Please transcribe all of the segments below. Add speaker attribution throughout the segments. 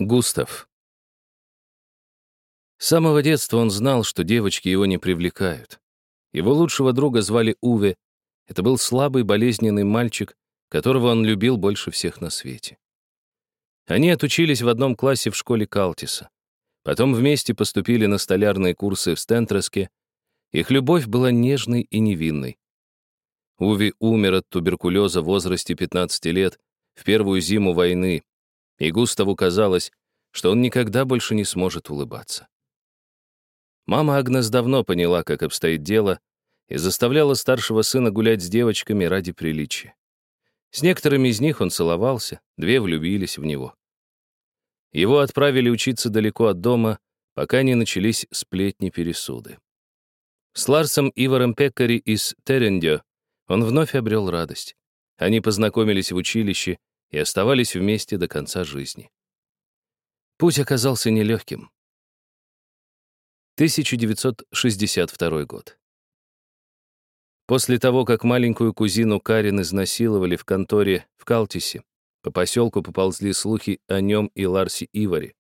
Speaker 1: Густав. С самого детства он знал, что девочки его не привлекают. Его лучшего друга звали Уве. Это был слабый, болезненный мальчик, которого он любил больше всех на свете. Они отучились в одном классе в школе Калтиса. Потом вместе поступили на столярные курсы в Стентреске. Их любовь была нежной и невинной. Уви умер от туберкулеза в возрасте 15 лет в первую зиму войны, и Густаву казалось, что он никогда больше не сможет улыбаться. Мама Агнес давно поняла, как обстоит дело, и заставляла старшего сына гулять с девочками ради приличия. С некоторыми из них он целовался, две влюбились в него. Его отправили учиться далеко от дома, пока не начались сплетни-пересуды. С Ларсом Иваром Пеккари из Терендё он вновь обрел радость. Они познакомились в училище и оставались вместе до конца жизни. Путь оказался нелегким. 1962 год. После того, как маленькую кузину Карин изнасиловали в конторе в Калтисе, по поселку поползли слухи о нем и Ларсе Иваре.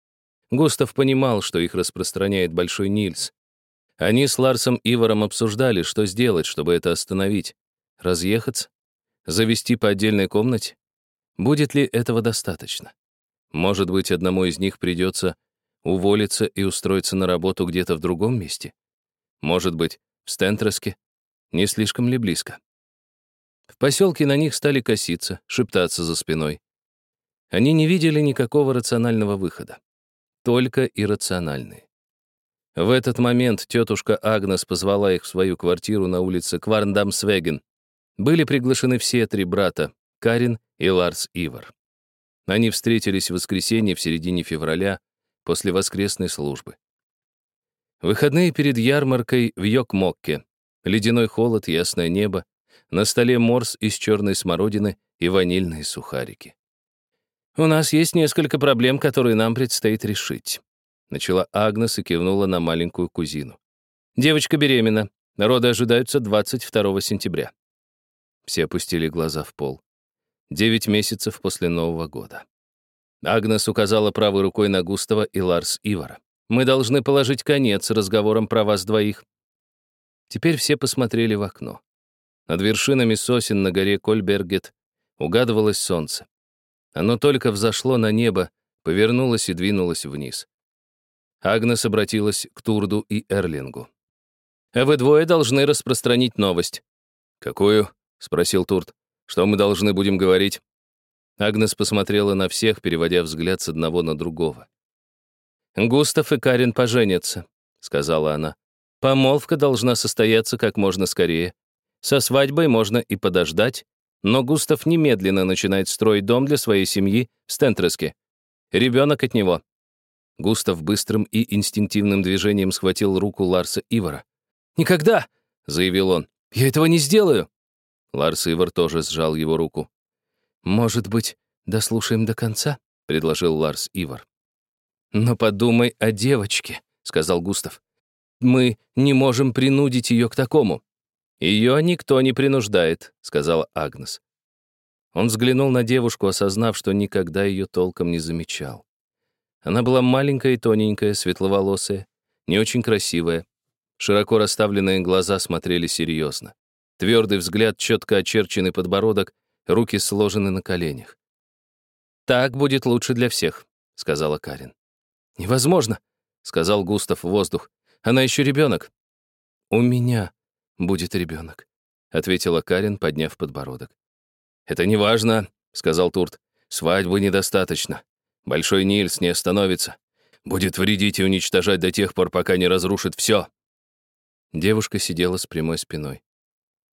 Speaker 1: Густав понимал, что их распространяет Большой Нильс. Они с Ларсом Иваром обсуждали, что сделать, чтобы это остановить. Разъехаться? Завести по отдельной комнате? Будет ли этого достаточно? Может быть, одному из них придется уволиться и устроиться на работу где-то в другом месте? Может быть, в Стентреске? Не слишком ли близко? В поселке на них стали коситься, шептаться за спиной. Они не видели никакого рационального выхода. Только иррациональные. В этот момент тетушка Агнес позвала их в свою квартиру на улице Кварндамсвеген. Были приглашены все три брата, Карин и Ларс Ивар. Они встретились в воскресенье в середине февраля после воскресной службы. Выходные перед ярмаркой в Йокмокке. Ледяной холод, ясное небо. На столе морс из черной смородины и ванильные сухарики. «У нас есть несколько проблем, которые нам предстоит решить», начала Агнес и кивнула на маленькую кузину. «Девочка беременна. Роды ожидаются 22 сентября». Все опустили глаза в пол. Девять месяцев после Нового года. Агнес указала правой рукой на Густава и Ларс Ивара. «Мы должны положить конец разговорам про вас двоих». Теперь все посмотрели в окно. Над вершинами сосен на горе Кольбергет угадывалось солнце. Оно только взошло на небо, повернулось и двинулось вниз. Агнес обратилась к Турду и Эрлингу. «А вы двое должны распространить новость». «Какую?» — спросил Турд. Что мы должны будем говорить?» Агнес посмотрела на всех, переводя взгляд с одного на другого. «Густав и Карин поженятся», — сказала она. «Помолвка должна состояться как можно скорее. Со свадьбой можно и подождать, но Густав немедленно начинает строить дом для своей семьи в Стентреске. Ребенок от него». Густав быстрым и инстинктивным движением схватил руку Ларса Ивара. «Никогда!» — заявил он. «Я этого не сделаю!» Ларс Ивар тоже сжал его руку. «Может быть, дослушаем до конца?» — предложил Ларс Ивар. «Но подумай о девочке», — сказал Густав. «Мы не можем принудить ее к такому». «Ее никто не принуждает», — сказала Агнес. Он взглянул на девушку, осознав, что никогда ее толком не замечал. Она была маленькая и тоненькая, светловолосая, не очень красивая. Широко расставленные глаза смотрели серьезно. Твердый взгляд, четко очерченный подбородок, руки сложены на коленях. «Так будет лучше для всех», — сказала Карин. «Невозможно», — сказал Густав в воздух. «Она еще ребенок». «У меня будет ребенок», — ответила Карин, подняв подбородок. «Это не важно», — сказал Турт. «Свадьбы недостаточно. Большой Нильс не остановится. Будет вредить и уничтожать до тех пор, пока не разрушит все». Девушка сидела с прямой спиной.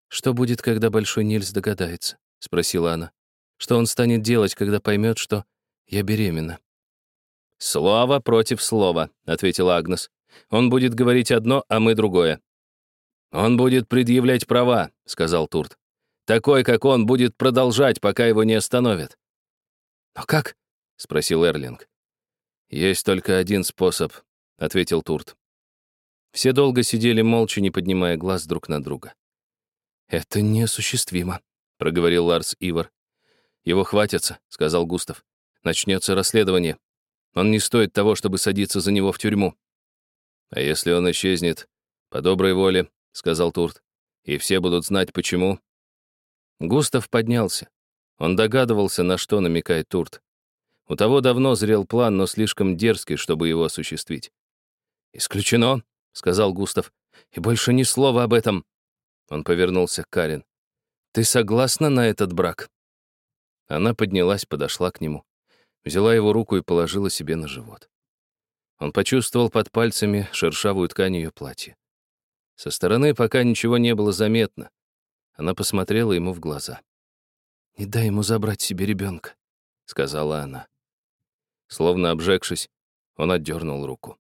Speaker 1: «Что будет, когда Большой Нильс догадается?» — спросила она. «Что он станет делать, когда поймет, что я беременна?» «Слово против слова», — ответила Агнес. «Он будет говорить одно, а мы другое». «Он будет предъявлять права», — сказал Турт. «Такой, как он, будет продолжать, пока его не остановят». «Но как?» — спросил Эрлинг. «Есть только один способ», — ответил Турт. Все долго сидели молча, не поднимая глаз друг на друга. «Это неосуществимо», — проговорил Ларс Ивар. «Его хватится», — сказал Густав. «Начнется расследование. Он не стоит того, чтобы садиться за него в тюрьму. А если он исчезнет по доброй воле, — сказал Турт, — и все будут знать, почему. Густав поднялся. Он догадывался, на что намекает Турт. У того давно зрел план, но слишком дерзкий, чтобы его осуществить. «Исключено», — сказал Густав, — «и больше ни слова об этом». Он повернулся к Карен. «Ты согласна на этот брак?» Она поднялась, подошла к нему, взяла его руку и положила себе на живот. Он почувствовал под пальцами шершавую ткань ее платья. Со стороны пока ничего не было заметно. Она посмотрела ему в глаза. «Не дай ему забрать себе ребенка», — сказала она. Словно обжегшись, он отдернул руку.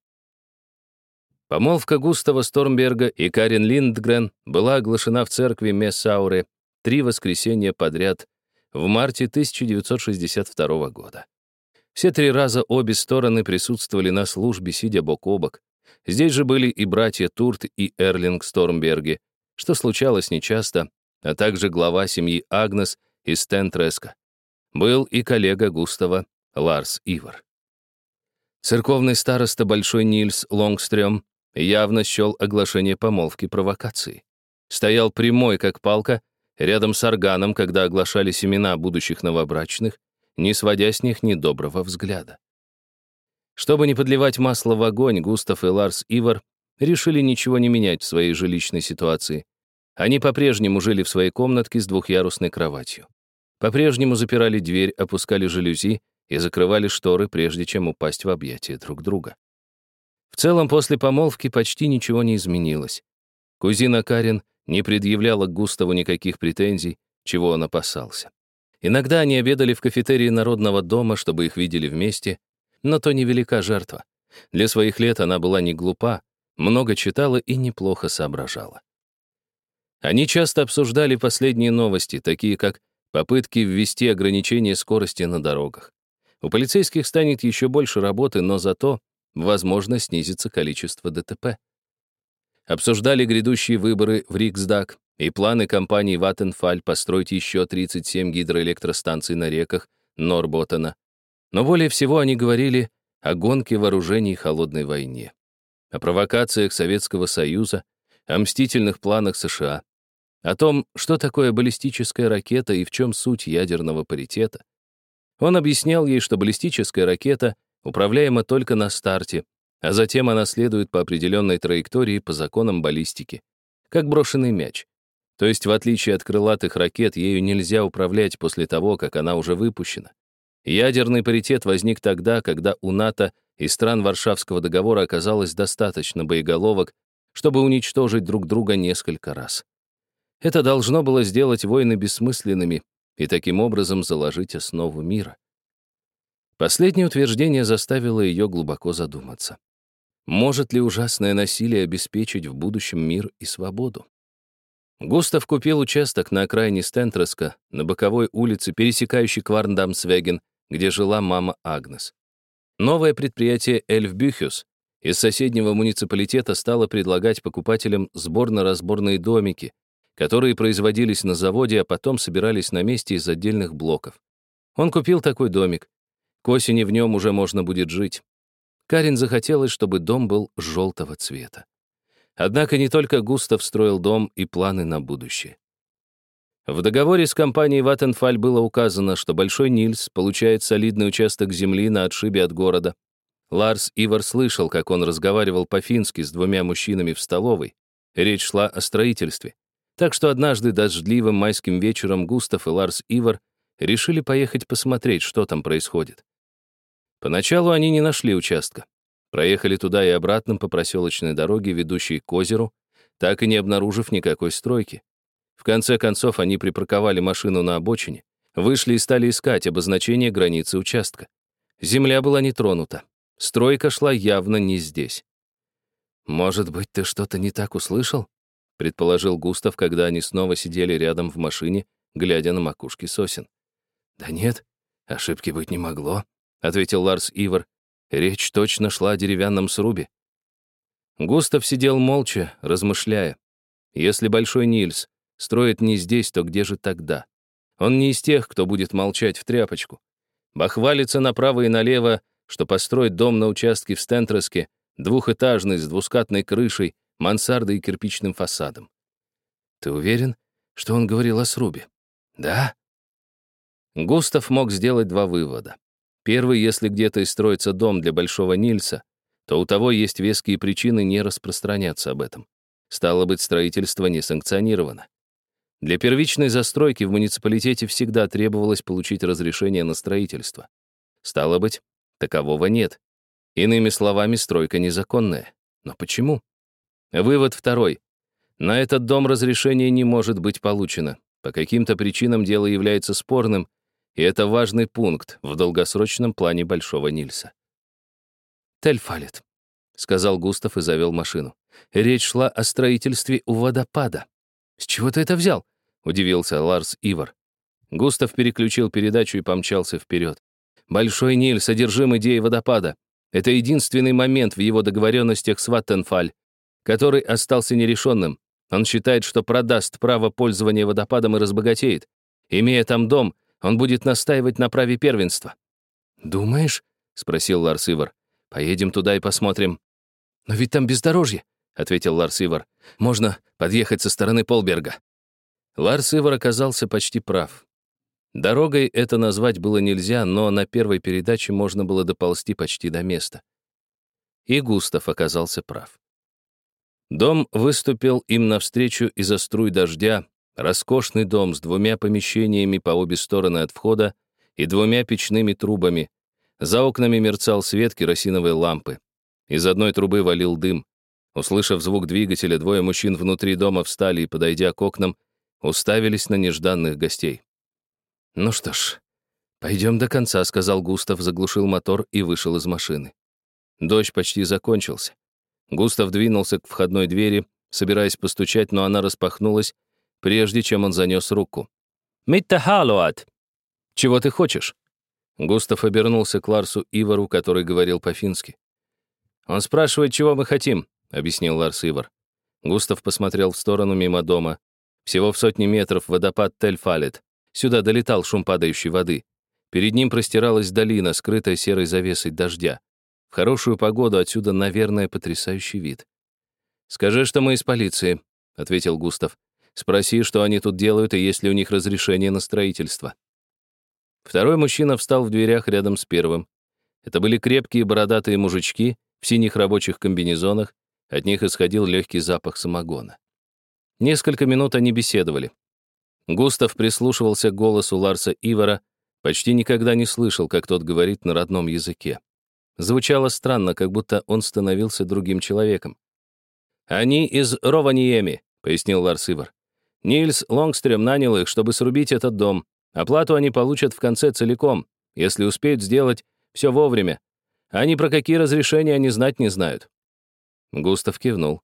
Speaker 1: Помолвка Густава Стормберга и Карен Линдгрен была оглашена в церкви Мессауре три воскресенья подряд в марте 1962 года. Все три раза обе стороны присутствовали на службе, сидя бок о бок. Здесь же были и братья Турт и Эрлинг Стормберги, что случалось нечасто, а также глава семьи Агнес из Стентреска. Был и коллега Густава Ларс Ивар. Церковный староста Большой Нильс Лонгстрём явно счел оглашение помолвки провокацией. Стоял прямой, как палка, рядом с органом, когда оглашали семена будущих новобрачных, не сводя с них недоброго взгляда. Чтобы не подливать масло в огонь, Густав и Ларс Ивар решили ничего не менять в своей жилищной ситуации. Они по-прежнему жили в своей комнатке с двухъярусной кроватью. По-прежнему запирали дверь, опускали жалюзи и закрывали шторы, прежде чем упасть в объятия друг друга. В целом, после помолвки почти ничего не изменилось. Кузина Карин не предъявляла Густаву никаких претензий, чего он опасался. Иногда они обедали в кафетерии Народного дома, чтобы их видели вместе, но то невелика жертва. Для своих лет она была не глупа, много читала и неплохо соображала. Они часто обсуждали последние новости, такие как попытки ввести ограничение скорости на дорогах. У полицейских станет еще больше работы, но зато, возможно, снизится количество ДТП. Обсуждали грядущие выборы в Риксдаг, и планы компании Vattenfall построить еще 37 гидроэлектростанций на реках Норботтена. Но более всего они говорили о гонке вооружений и холодной войне, о провокациях Советского Союза, о мстительных планах США, о том, что такое баллистическая ракета и в чем суть ядерного паритета. Он объяснял ей, что баллистическая ракета управляема только на старте, а затем она следует по определенной траектории по законам баллистики, как брошенный мяч. То есть, в отличие от крылатых ракет, ею нельзя управлять после того, как она уже выпущена. Ядерный паритет возник тогда, когда у НАТО и стран Варшавского договора оказалось достаточно боеголовок, чтобы уничтожить друг друга несколько раз. Это должно было сделать войны бессмысленными и таким образом заложить основу мира. Последнее утверждение заставило ее глубоко задуматься. Может ли ужасное насилие обеспечить в будущем мир и свободу? Густав купил участок на окраине Стентреска, на боковой улице, пересекающей Кварндамсвеген, где жила мама Агнес. Новое предприятие Эльфбюхюс из соседнего муниципалитета стало предлагать покупателям сборно-разборные домики, которые производились на заводе, а потом собирались на месте из отдельных блоков. Он купил такой домик. К осени в нем уже можно будет жить. Карин захотелось, чтобы дом был желтого цвета. Однако не только Густав строил дом и планы на будущее. В договоре с компанией Ваттенфаль было указано, что Большой Нильс получает солидный участок земли на отшибе от города. Ларс Ивар слышал, как он разговаривал по-фински с двумя мужчинами в столовой. Речь шла о строительстве. Так что однажды дождливым майским вечером Густав и Ларс Ивар решили поехать посмотреть, что там происходит. Поначалу они не нашли участка. Проехали туда и обратно по проселочной дороге, ведущей к озеру, так и не обнаружив никакой стройки. В конце концов, они припарковали машину на обочине, вышли и стали искать обозначение границы участка. Земля была не тронута. Стройка шла явно не здесь. «Может быть, ты что-то не так услышал?» — предположил Густав, когда они снова сидели рядом в машине, глядя на макушки сосен. «Да нет, ошибки быть не могло», — ответил Ларс Ивар, Речь точно шла о деревянном срубе. Густав сидел молча, размышляя. Если Большой Нильс строит не здесь, то где же тогда? Он не из тех, кто будет молчать в тряпочку. Бахвалиться направо и налево что построить дом на участке в Стентреске, двухэтажный, с двускатной крышей, мансардой и кирпичным фасадом. Ты уверен, что он говорил о срубе? Да? Густав мог сделать два вывода. Первый, если где-то и строится дом для Большого Нильса, то у того есть веские причины не распространяться об этом. Стало быть, строительство не санкционировано. Для первичной застройки в муниципалитете всегда требовалось получить разрешение на строительство. Стало быть, такового нет. Иными словами, стройка незаконная. Но почему? Вывод второй. На этот дом разрешение не может быть получено. По каким-то причинам дело является спорным, и это важный пункт в долгосрочном плане Большого Нильса. «Тельфалет», — сказал Густав и завел машину. «Речь шла о строительстве у водопада». «С чего ты это взял?» — удивился Ларс Ивар. Густав переключил передачу и помчался вперед. «Большой Ниль содержим идеи водопада. Это единственный момент в его договоренностях с Ваттенфаль, который остался нерешенным. Он считает, что продаст право пользования водопадом и разбогатеет. Имея там дом, он будет настаивать на праве первенства». «Думаешь?» — спросил Ларс Ивар. «Поедем туда и посмотрим». «Но ведь там бездорожье», — ответил Ларс Ивар. «Можно подъехать со стороны Полберга». Ларс Ивар оказался почти прав. Дорогой это назвать было нельзя, но на первой передаче можно было доползти почти до места. И Густав оказался прав. Дом выступил им навстречу из-за струй дождя, Роскошный дом с двумя помещениями по обе стороны от входа и двумя печными трубами. За окнами мерцал свет керосиновой лампы. Из одной трубы валил дым. Услышав звук двигателя, двое мужчин внутри дома встали и, подойдя к окнам, уставились на нежданных гостей. «Ну что ж, пойдем до конца», — сказал Густав, заглушил мотор и вышел из машины. Дождь почти закончился. Густав двинулся к входной двери, собираясь постучать, но она распахнулась, прежде чем он занес руку. «Митта халуат!» «Чего ты хочешь?» Густав обернулся к Ларсу Ивару, который говорил по-фински. «Он спрашивает, чего мы хотим», — объяснил Ларс Ивар. Густав посмотрел в сторону мимо дома. Всего в сотни метров водопад Тель-Фалет. Сюда долетал шум падающей воды. Перед ним простиралась долина, скрытая серой завесой дождя. В хорошую погоду отсюда, наверное, потрясающий вид. «Скажи, что мы из полиции», — ответил Густав. Спроси, что они тут делают и есть ли у них разрешение на строительство. Второй мужчина встал в дверях рядом с первым. Это были крепкие бородатые мужички в синих рабочих комбинезонах, от них исходил легкий запах самогона. Несколько минут они беседовали. Густав прислушивался к голосу Ларса Ивара, почти никогда не слышал, как тот говорит на родном языке. Звучало странно, как будто он становился другим человеком. «Они из Рованиеми», — пояснил Ларс Ивар. Нильс Лонгстрем нанял их, чтобы срубить этот дом. Оплату они получат в конце целиком, если успеют сделать все вовремя. Они про какие разрешения они знать не знают». Густав кивнул.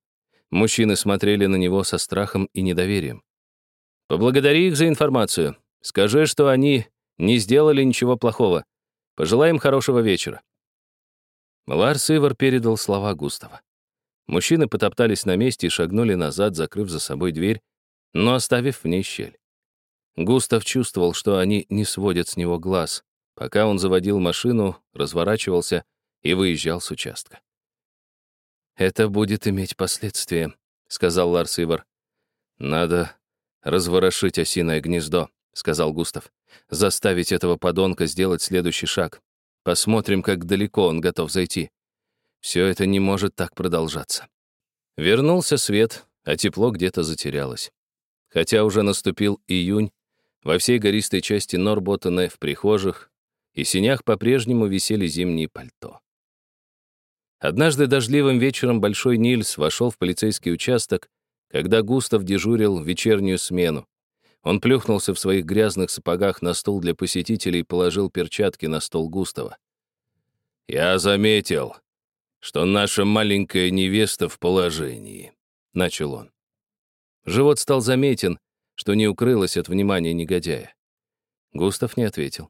Speaker 1: Мужчины смотрели на него со страхом и недоверием. «Поблагодари их за информацию. Скажи, что они не сделали ничего плохого. Пожелаем хорошего вечера». Ларс Ивар передал слова Густава. Мужчины потоптались на месте и шагнули назад, закрыв за собой дверь, но оставив в ней щель. Густав чувствовал, что они не сводят с него глаз, пока он заводил машину, разворачивался и выезжал с участка. «Это будет иметь последствия», — сказал Ларс Ивар. «Надо разворошить осиное гнездо», — сказал Густав. «Заставить этого подонка сделать следующий шаг. Посмотрим, как далеко он готов зайти. Все это не может так продолжаться». Вернулся свет, а тепло где-то затерялось. Хотя уже наступил июнь, во всей гористой части Норботтена в прихожих и синях по-прежнему висели зимние пальто. Однажды дождливым вечером Большой Нильс вошел в полицейский участок, когда Густав дежурил вечернюю смену. Он плюхнулся в своих грязных сапогах на стул для посетителей и положил перчатки на стол Густава. «Я заметил, что наша маленькая невеста в положении», — начал он. Живот стал заметен, что не укрылось от внимания негодяя. Густав не ответил.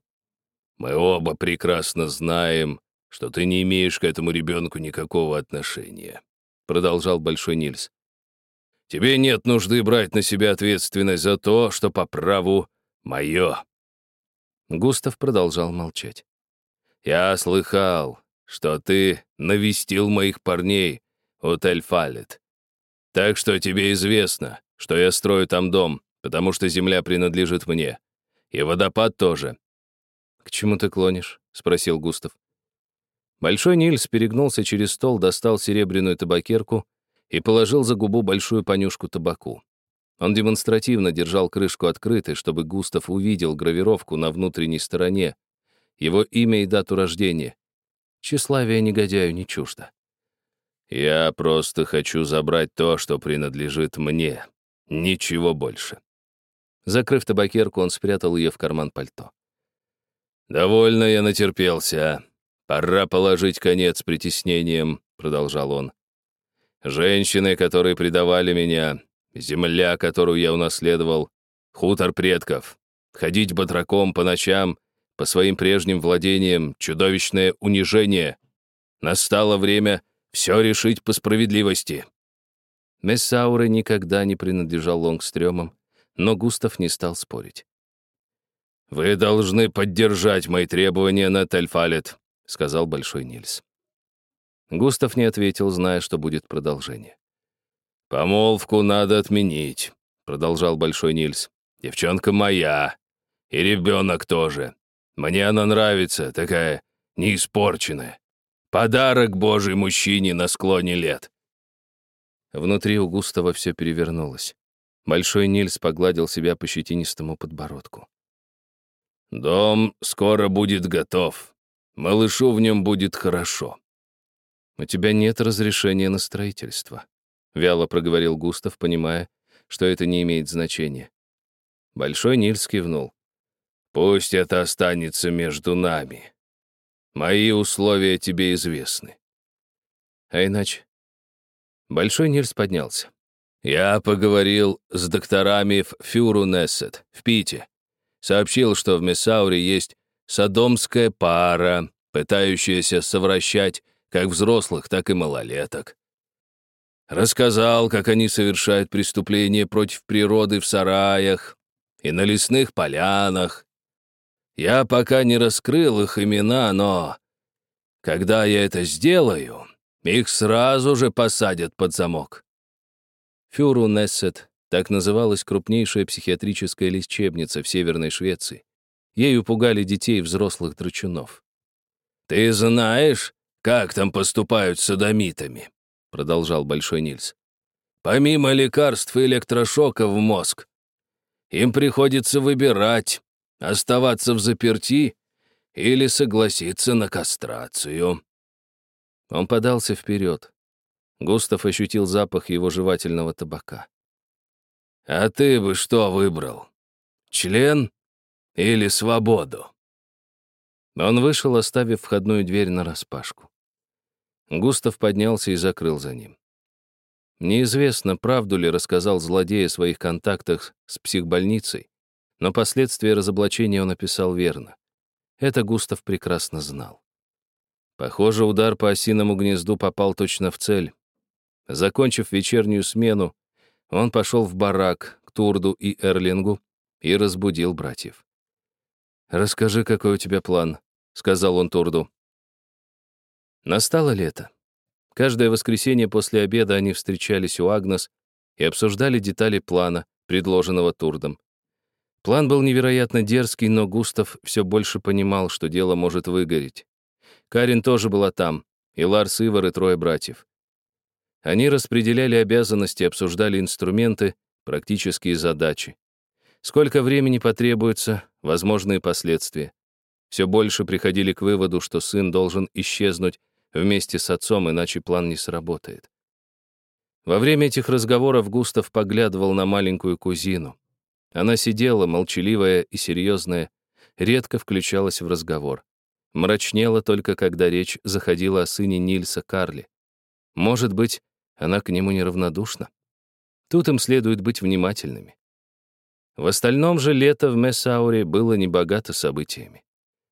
Speaker 1: «Мы оба прекрасно знаем, что ты не имеешь к этому ребенку никакого отношения», продолжал Большой Нильс. «Тебе нет нужды брать на себя ответственность за то, что по праву мое». Густав продолжал молчать. «Я слыхал, что ты навестил моих парней, отель Фалет. Так что тебе известно, что я строю там дом, потому что земля принадлежит мне. И водопад тоже».
Speaker 2: «К чему ты клонишь?» — спросил Густав. Большой Нильс перегнулся через стол, достал серебряную табакерку и положил за губу большую понюшку табаку. Он демонстративно держал крышку открытой, чтобы Густав увидел гравировку на внутренней стороне, его имя и дату рождения. Тщеславие негодяю не чуждо.
Speaker 1: «Я просто хочу забрать то, что принадлежит мне. Ничего больше».
Speaker 2: Закрыв табакерку, он спрятал ее в карман пальто.
Speaker 1: «Довольно я натерпелся. Пора положить конец притеснениям», — продолжал он. «Женщины, которые предавали меня, земля, которую я унаследовал, хутор предков, ходить батраком по ночам, по своим прежним владениям, чудовищное унижение. Настало время все решить по справедливости».
Speaker 2: Мессауре никогда не принадлежал Лонгстрёмам, но Густав не стал спорить.
Speaker 1: «Вы должны поддержать мои требования на Тельфалет», — сказал Большой Нильс.
Speaker 2: Густав не ответил, зная, что будет продолжение.
Speaker 1: «Помолвку надо отменить», — продолжал Большой Нильс. «Девчонка моя. И ребенок тоже. Мне она нравится, такая неиспорченная. Подарок Божий мужчине на склоне лет».
Speaker 2: Внутри у Густава все перевернулось. Большой Нильс погладил себя по щетинистому подбородку.
Speaker 1: «Дом скоро будет готов. Малышу в нем будет хорошо».
Speaker 2: «У тебя нет разрешения на строительство», — вяло проговорил Густав, понимая, что это не имеет значения. Большой Нильс кивнул.
Speaker 1: «Пусть это останется между нами. Мои условия тебе известны».
Speaker 2: «А иначе?» Большой Нильс поднялся.
Speaker 1: «Я поговорил с докторами в Фюрунессет, в Пите. Сообщил, что в Мессауре есть садомская пара, пытающаяся совращать как взрослых, так и малолеток. Рассказал, как они совершают преступления против природы в сараях и на лесных полянах. Я пока не раскрыл их имена, но когда я это сделаю, их сразу же посадят под замок.
Speaker 2: Фюру Нессет, так называлась крупнейшая психиатрическая лечебница в Северной Швеции. Ею пугали детей и взрослых драчунов.
Speaker 1: «Ты знаешь, как там поступают с садомитами?» продолжал Большой Нильс. Помимо лекарств и электрошока в мозг, им приходится выбирать, оставаться в заперти или согласиться на кастрацию.
Speaker 2: Он подался вперед. Густав ощутил запах его жевательного табака.
Speaker 1: «А ты бы что выбрал? Член или свободу?»
Speaker 2: Он вышел, оставив входную дверь нараспашку. Густав поднялся и закрыл за ним. Неизвестно, правду ли рассказал злодей о своих контактах с психбольницей, но последствия разоблачения он описал верно. Это Густав прекрасно знал. Похоже, удар по осиному гнезду попал точно в цель. Закончив вечернюю смену, он пошел в барак к Турду и Эрлингу и разбудил братьев. «Расскажи, какой у тебя план», — сказал он Турду. Настало лето. Каждое воскресенье после обеда они встречались у Агнес и обсуждали детали плана, предложенного Турдом. План был невероятно дерзкий, но Густав все больше понимал, что дело может выгореть. Карин тоже была там, и Ларс Ивар и трое братьев. Они распределяли обязанности, обсуждали инструменты, практические задачи. Сколько времени потребуется, возможные последствия. Все больше приходили к выводу, что сын должен исчезнуть вместе с отцом, иначе план не сработает. Во время этих разговоров Густав поглядывал на маленькую кузину. Она сидела, молчаливая и серьезная, редко включалась в разговор. Мрачнела только, когда речь заходила о сыне Нильса Карли. Может быть, она к нему неравнодушна? Тут им следует быть внимательными. В остальном же лето в Мессауре было небогато событиями.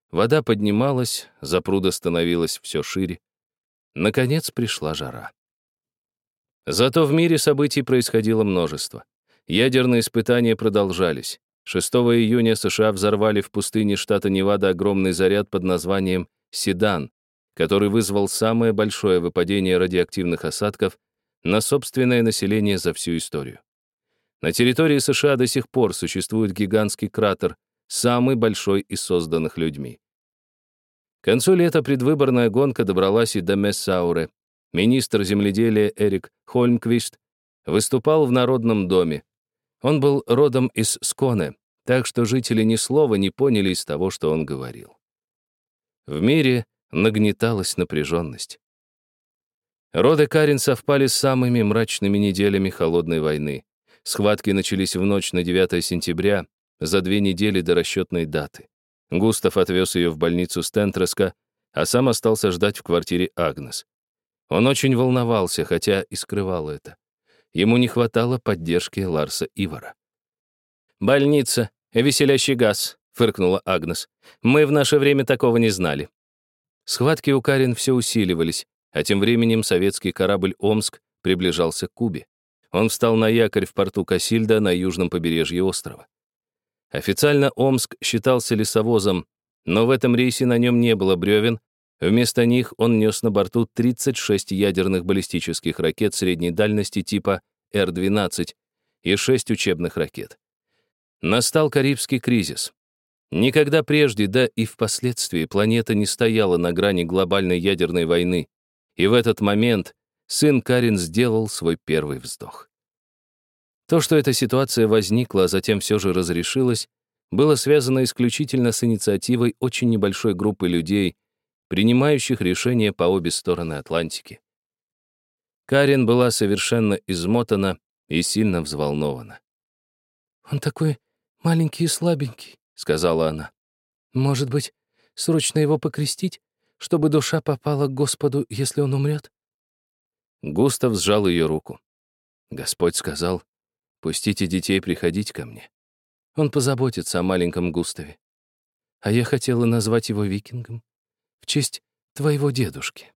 Speaker 2: Вода поднималась, запруда становилась все шире. Наконец пришла жара. Зато в мире событий происходило множество. Ядерные испытания продолжались. 6 июня США взорвали в пустыне штата Невада огромный заряд под названием «Седан»,
Speaker 1: который вызвал самое большое выпадение радиоактивных осадков на собственное население за всю историю. На территории США до сих пор существует гигантский кратер, самый большой из созданных людьми. К концу лета предвыборная гонка добралась и до Мессауре. Министр земледелия Эрик Хольмквист выступал в Народном доме. Он был родом из Сконе, так что жители ни слова не поняли из того, что он говорил. В мире нагнеталась напряженность. Роды Карин совпали с самыми мрачными неделями холодной войны. Схватки начались в ночь на 9 сентября, за две недели до расчетной даты. Густав отвез ее в больницу Стентреска, а сам остался ждать в квартире Агнес. Он очень волновался, хотя и скрывал это. Ему не хватало поддержки Ларса Ивара. «Больница, веселящий газ», — фыркнула Агнес. «Мы в наше время такого не знали». Схватки у Карин все усиливались, а тем временем советский корабль «Омск» приближался к Кубе. Он встал на якорь в порту Касильда на южном побережье острова. Официально Омск считался лесовозом, но в этом рейсе на нем не было бревен, вместо них он нес на борту 36 ядерных баллистических ракет средней дальности типа Р-12 и 6 учебных ракет. Настал Карибский кризис. Никогда прежде, да и впоследствии, планета не стояла на грани глобальной ядерной войны, и в этот момент сын Карин сделал свой первый вздох. То, что эта ситуация возникла, а затем все же разрешилась, было связано исключительно с инициативой очень небольшой группы людей, принимающих решения по обе стороны Атлантики. Карин была совершенно измотана и сильно взволнована.
Speaker 3: «Он такой маленький и слабенький», — сказала она. «Может быть, срочно его покрестить, чтобы душа попала к Господу, если он умрет?»
Speaker 1: Густав сжал ее руку. Господь сказал, «Пустите детей приходить ко мне. Он позаботится о маленьком Густаве. А я хотела назвать его викингом в честь твоего дедушки».